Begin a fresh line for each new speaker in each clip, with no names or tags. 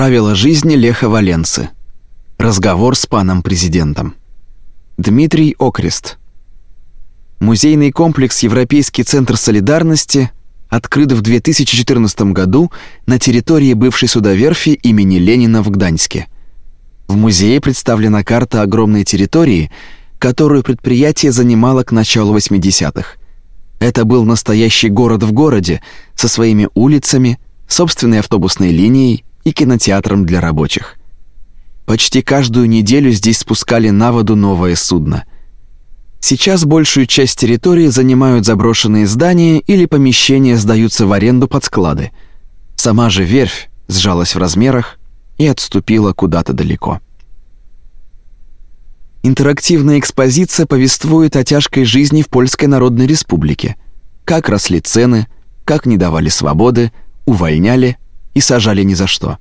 Правила жизни Леха Валенцы. Разговор с паном президентом. Дмитрий Окрест. Музейный комплекс Европейский центр солидарности открыт в 2014 году на территории бывшей судоверфи имени Ленина в Гданьске. В музее представлена карта огромной территории, которую предприятие занимало к началу 80-х. Это был настоящий город в городе со своими улицами, собственной автобусной линией и кинотеатром для рабочих. Почти каждую неделю здесь спускали на воду новое судно. Сейчас большую часть территории занимают заброшенные здания или помещения сдаются в аренду под склады. Сама же верфь сжалась в размерах и отступила куда-то далеко. Интерактивная экспозиция повествует о тяжкой жизни в Польской Народной Республике. Как росли цены, как не давали свободы, увольняли и сажали ни за что.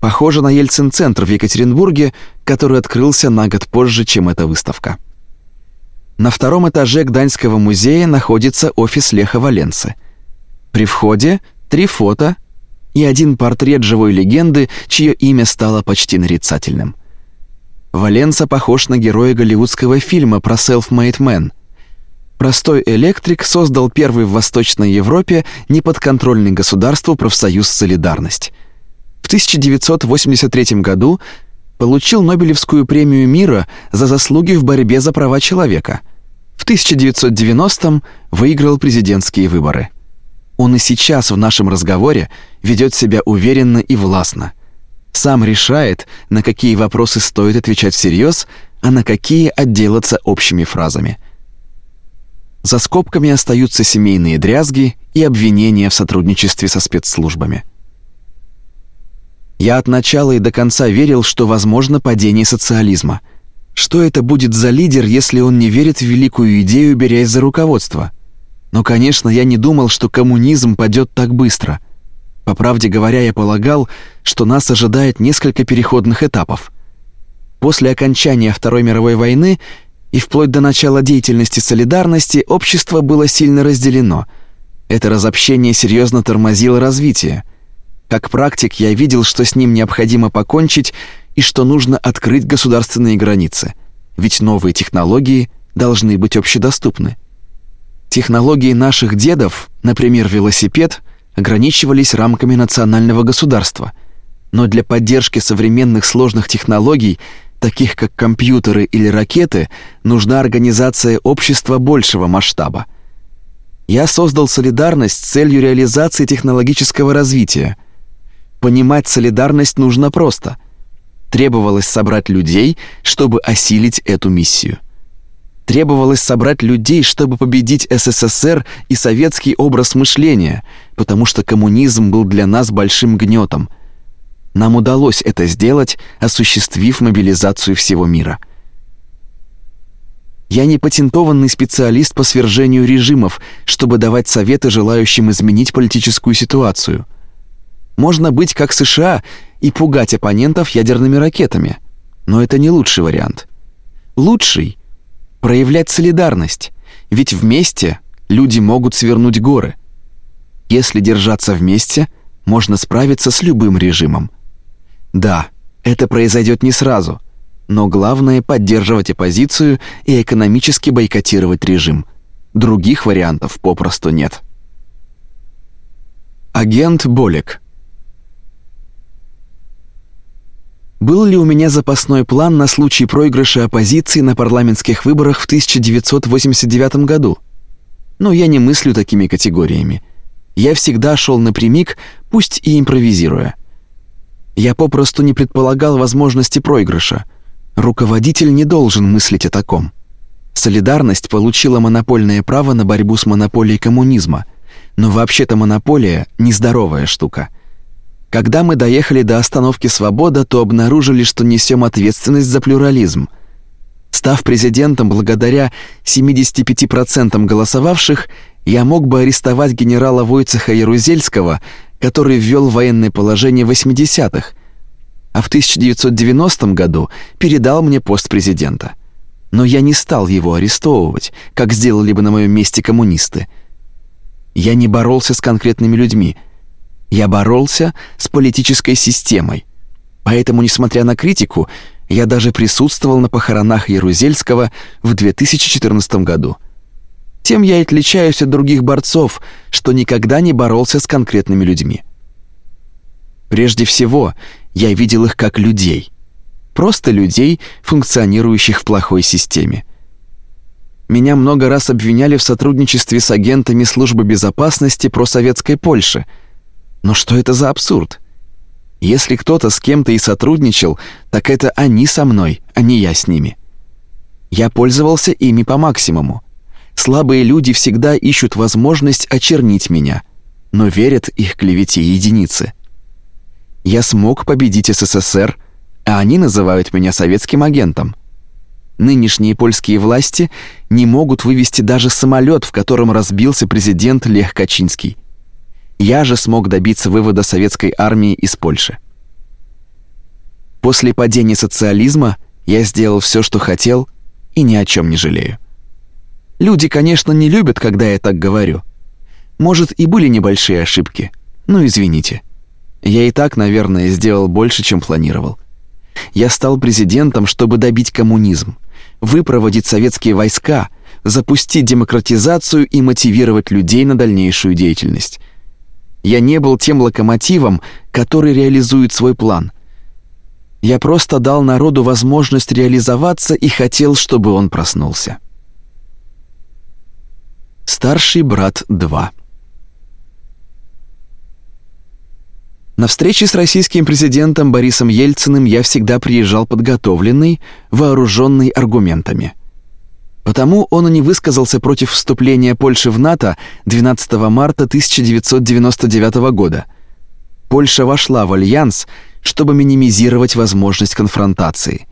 Похоже на Ельцин-центр в Екатеринбурге, который открылся на год позже, чем эта выставка. На втором этаже Гданьского музея находится офис Леха Валенцы. При входе три фото и один портрет живой легенды, чье имя стало почти нарицательным. Валенца похож на героя голливудского фильма про self-made man. Простой электрик создал первый в Восточной Европе неподконтрольный государству профсоюз «Солидарность». В 1983 году получил Нобелевскую премию мира за заслуги в борьбе за права человека. В 1990 выиграл президентские выборы. Он и сейчас в нашем разговоре ведет себя уверенно и властно. Сам решает, на какие вопросы стоит отвечать всерьез, а на какие отделаться общими фразами. За скобками остаются семейные дрязги и обвинения в сотрудничестве со спецслужбами. Я от начала и до конца верил, что возможно падение социализма. Что это будет за лидер, если он не верит в великую идею, берясь за руководство? Но, конечно, я не думал, что коммунизм падет так быстро. По правде говоря, я полагал, что нас ожидает несколько переходных этапов. После окончания Второй мировой войны и вплоть до начала деятельности солидарности общество было сильно разделено. Это разобщение серьезно тормозило развитие. Как практик я видел, что с ним необходимо покончить и что нужно открыть государственные границы, ведь новые технологии должны быть общедоступны. Технологии наших дедов, например, велосипед, ограничивались рамками национального государства, но для поддержки современных сложных технологий – таких как компьютеры или ракеты, нужна организация общества большего масштаба. Я создал солидарность с целью реализации технологического развития. Понимать солидарность нужно просто. Требовалось собрать людей, чтобы осилить эту миссию. Требовалось собрать людей, чтобы победить СССР и советский образ мышления, потому что коммунизм был для нас большим гнетом – нам удалось это сделать, осуществив мобилизацию всего мира. Я не патентованный специалист по свержению режимов, чтобы давать советы желающим изменить политическую ситуацию. Можно быть как США и пугать оппонентов ядерными ракетами, но это не лучший вариант. Лучший проявлять солидарность, ведь вместе люди могут свернуть горы. Если держаться вместе, можно справиться с любым режимом. Да, это произойдет не сразу, но главное поддерживать оппозицию и экономически бойкотировать режим. Других вариантов попросту нет. Агент Болик. Был ли у меня запасной план на случай проигрыша оппозиции на парламентских выборах в 1989 году? Но я не мыслю такими категориями. Я всегда шел напрямик, пусть и импровизируя. Я попросту не предполагал возможности проигрыша. Руководитель не должен мыслить о таком. Солидарность получила монопольное право на борьбу с монополией коммунизма, но вообще-то монополия нездоровая штука. Когда мы доехали до остановки Свобода, то обнаружили, что несем ответственность за плюрализм. Став президентом благодаря 75% голосовавших, я мог бы арестовать генерала Войцеха Ярузельского который ввел военное положение в 80-х, а в 1990 году передал мне пост президента. Но я не стал его арестовывать, как сделали бы на моем месте коммунисты. Я не боролся с конкретными людьми. Я боролся с политической системой. Поэтому, несмотря на критику, я даже присутствовал на похоронах Ярузельского в 2014 году. Тем я отличаюсь от других борцов, что никогда не боролся с конкретными людьми. Прежде всего, я видел их как людей. Просто людей, функционирующих в плохой системе. Меня много раз обвиняли в сотрудничестве с агентами службы безопасности просоветской Польши. Но что это за абсурд? Если кто-то с кем-то и сотрудничал, так это они со мной, а не я с ними. Я пользовался ими по максимуму. Слабые люди всегда ищут возможность очернить меня, но верят их клевете единицы. Я смог победить СССР, а они называют меня советским агентом. Нынешние польские власти не могут вывести даже самолет, в котором разбился президент Лех Качинский. Я же смог добиться вывода советской армии из Польши. После падения социализма я сделал все, что хотел, и ни о чем не жалею. Люди, конечно, не любят, когда я так говорю. Может, и были небольшие ошибки. Ну, извините. Я и так, наверное, сделал больше, чем планировал. Я стал президентом, чтобы добить коммунизм выпроводить советские войска, запустить демократизацию и мотивировать людей на дальнейшую деятельность. Я не был тем локомотивом, который реализует свой план. Я просто дал народу возможность реализоваться и хотел, чтобы он проснулся. Старший брат 2 На встречи с российским президентом Борисом Ельциным я всегда приезжал подготовленный, вооруженный аргументами. Потому он и не высказался против вступления Польши в НАТО 12 марта 1999 года. Польша вошла в альянс, чтобы минимизировать возможность конфронтации.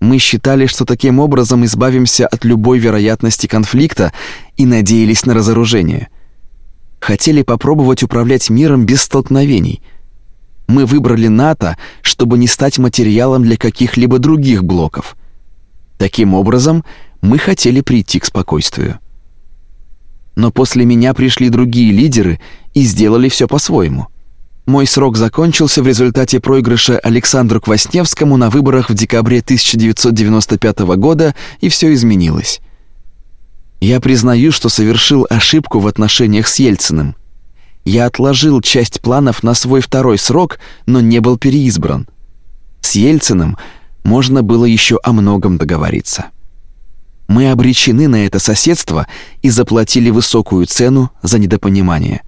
Мы считали, что таким образом избавимся от любой вероятности конфликта и надеялись на разоружение. Хотели попробовать управлять миром без столкновений – мы выбрали НАТО, чтобы не стать материалом для каких-либо других блоков. Таким образом, мы хотели прийти к спокойствию. Но после меня пришли другие лидеры и сделали все по-своему. Мой срок закончился в результате проигрыша Александру Квасневскому на выборах в декабре 1995 года, и все изменилось. Я признаю, что совершил ошибку в отношениях с Ельциным. Я отложил часть планов на свой второй срок, но не был переизбран. С Ельциным можно было еще о многом договориться. Мы обречены на это соседство и заплатили высокую цену за недопонимание.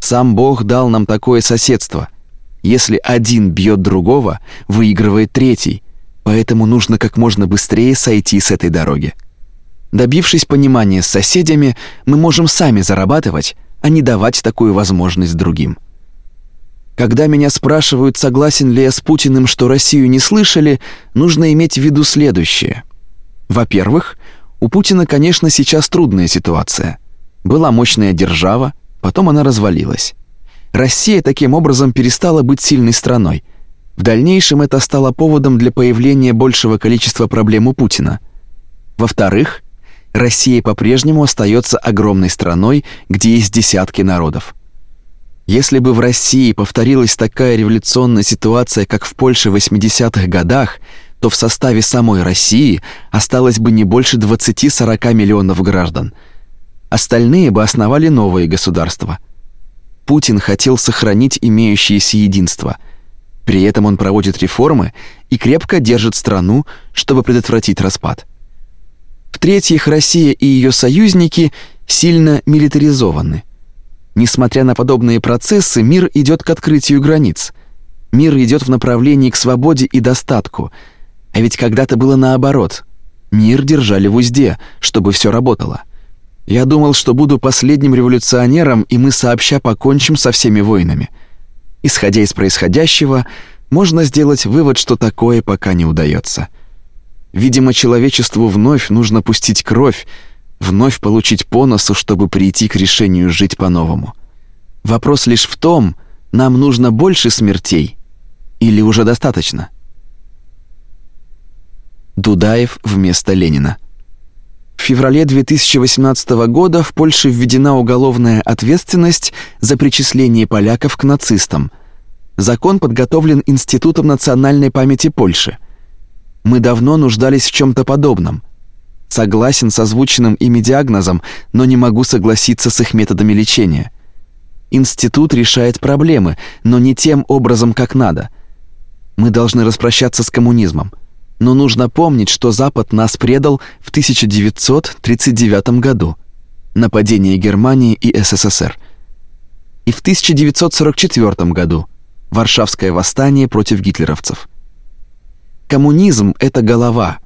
Сам Бог дал нам такое соседство. Если один бьет другого, выигрывает третий, поэтому нужно как можно быстрее сойти с этой дороги. Добившись понимания с соседями, мы можем сами зарабатывать, а не давать такую возможность другим. Когда меня спрашивают, согласен ли я с Путиным, что Россию не слышали, нужно иметь в виду следующее. Во-первых, у Путина, конечно, сейчас трудная ситуация. Была мощная держава, потом она развалилась. Россия таким образом перестала быть сильной страной. В дальнейшем это стало поводом для появления большего количества проблем у Путина. Во-вторых, Россия по-прежнему остается огромной страной, где есть десятки народов. Если бы в России повторилась такая революционная ситуация, как в Польше в 80-х годах, то в составе самой России осталось бы не больше 20-40 миллионов граждан. Остальные бы основали новые государства. Путин хотел сохранить имеющееся единство. При этом он проводит реформы и крепко держит страну, чтобы предотвратить распад. В-третьих, Россия и ее союзники сильно милитаризованы. Несмотря на подобные процессы, мир идет к открытию границ. Мир идет в направлении к свободе и достатку. А ведь когда-то было наоборот. Мир держали в узде, чтобы все работало. Я думал, что буду последним революционером, и мы сообща покончим со всеми войнами. Исходя из происходящего, можно сделать вывод, что такое пока не удается. Видимо, человечеству вновь нужно пустить кровь, вновь получить по носу, чтобы прийти к решению жить по-новому. Вопрос лишь в том, нам нужно больше смертей или уже достаточно. Дудаев вместо Ленина. В феврале 2018 года в Польше введена уголовная ответственность за причисление поляков к нацистам. Закон подготовлен Институтом национальной памяти Польши. Мы давно нуждались в чем то подобном. Согласен с озвученным ими диагнозом, но не могу согласиться с их методами лечения. Институт решает проблемы, но не тем образом, как надо. Мы должны распрощаться с коммунизмом. Но нужно помнить, что Запад нас предал в 1939 году. Нападение Германии и СССР. И в 1944 году. Варшавское восстание против гитлеровцев. Коммунизм это голова.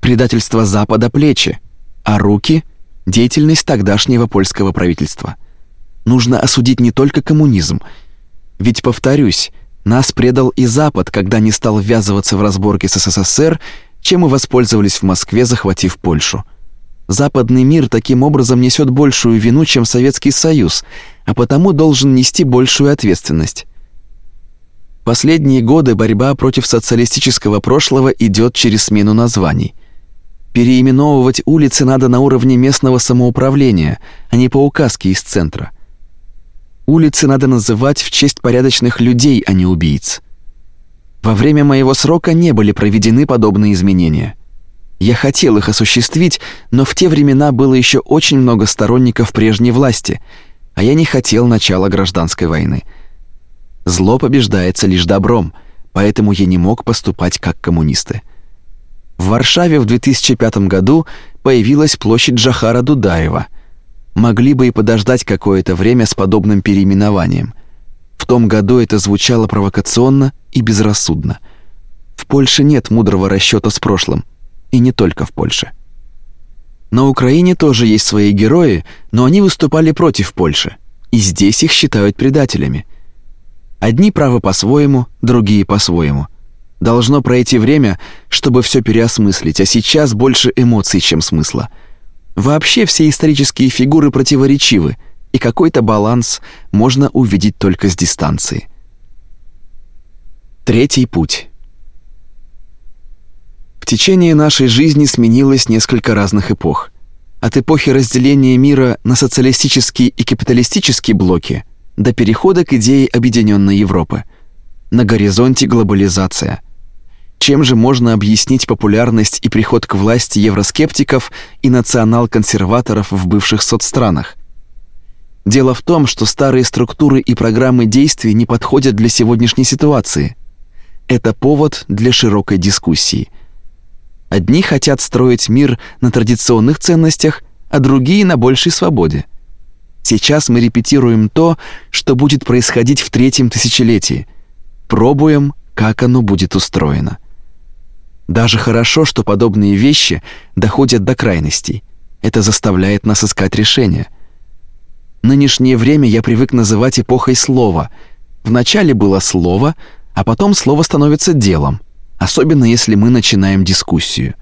Предательство Запада плечи, а руки деятельность тогдашнего польского правительства. Нужно осудить не только коммунизм, ведь повторюсь, нас предал и Запад, когда не стал ввязываться в разборки с СССР, чем мы воспользовались в Москве, захватив Польшу. Западный мир таким образом несет большую вину, чем Советский Союз, а потому должен нести большую ответственность. Последние годы борьба против социалистического прошлого идет через смену названий. Переименовывать улицы надо на уровне местного самоуправления, а не по указке из центра. Улицы надо называть в честь порядочных людей, а не убийц. Во время моего срока не были проведены подобные изменения. Я хотел их осуществить, но в те времена было еще очень много сторонников прежней власти, а я не хотел начала гражданской войны. Зло побеждается лишь добром, поэтому я не мог поступать как коммунисты. В Варшаве в 2005 году появилась площадь Джахара Дудаева – могли бы и подождать какое-то время с подобным переименованием. В том году это звучало провокационно и безрассудно. В Польше нет мудрого расчета с прошлым, и не только в Польше. На Украине тоже есть свои герои, но они выступали против Польши, и здесь их считают предателями. Одни правы по-своему, другие по-своему. Должно пройти время, чтобы все переосмыслить, а сейчас больше эмоций, чем смысла. Вообще все исторические фигуры противоречивы, и какой-то баланс можно увидеть только с дистанции. Третий путь. В течение нашей жизни сменилось несколько разных эпох. От эпохи разделения мира на социалистические и капиталистические блоки до перехода к идее объединенной Европы. На горизонте глобализация. Чем же можно объяснить популярность и приход к власти евроскептиков и национал-консерваторов в бывших соцстранах? Дело в том, что старые структуры и программы действий не подходят для сегодняшней ситуации. Это повод для широкой дискуссии. Одни хотят строить мир на традиционных ценностях, а другие на большей свободе. Сейчас мы репетируем то, что будет происходить в третьем тысячелетии. Пробуем, как оно будет устроено. Даже хорошо, что подобные вещи доходят до крайностей. Это заставляет нас искать решения. Нынешнее время я привык называть эпохой слова. Вначале было слово, а потом слово становится делом, особенно если мы начинаем дискуссию.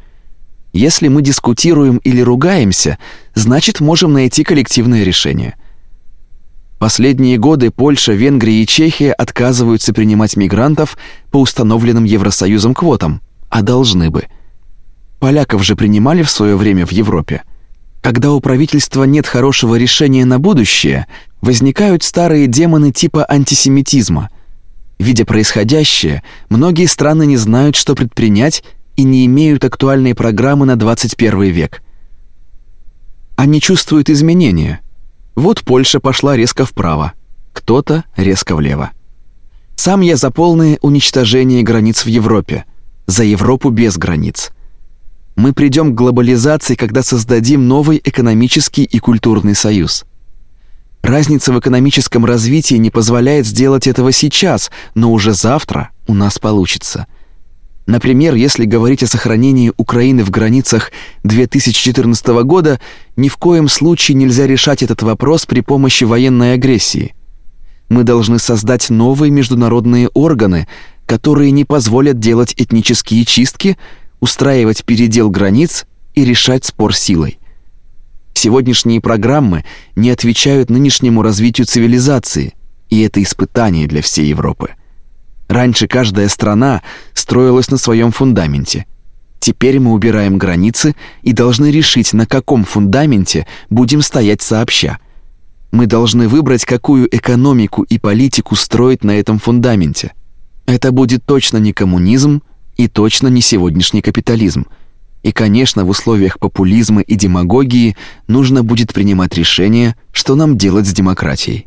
Если мы дискутируем или ругаемся, значит, можем найти коллективное решение. Последние годы Польша, Венгрия и Чехия отказываются принимать мигрантов по установленным Евросоюзом квотам а должны бы. Поляков же принимали в свое время в Европе. Когда у правительства нет хорошего решения на будущее, возникают старые демоны типа антисемитизма. Видя происходящее, многие страны не знают, что предпринять и не имеют актуальной программы на 21 век. Они чувствуют изменения. Вот Польша пошла резко вправо, кто-то резко влево. Сам я за полное уничтожение границ в Европе – за Европу без границ. Мы придем к глобализации, когда создадим новый экономический и культурный союз. Разница в экономическом развитии не позволяет сделать этого сейчас, но уже завтра у нас получится. Например, если говорить о сохранении Украины в границах 2014 года, ни в коем случае нельзя решать этот вопрос при помощи военной агрессии. Мы должны создать новые международные органы, которые не позволят делать этнические чистки, устраивать передел границ и решать спор силой. Сегодняшние программы не отвечают нынешнему развитию цивилизации, и это испытание для всей Европы. Раньше каждая страна строилась на своем фундаменте. Теперь мы убираем границы и должны решить, на каком фундаменте будем стоять сообща. Мы должны выбрать, какую экономику и политику строить на этом фундаменте. Это будет точно не коммунизм и точно не сегодняшний капитализм. И, конечно, в условиях популизма и демагогии нужно будет принимать решение, что нам делать с демократией.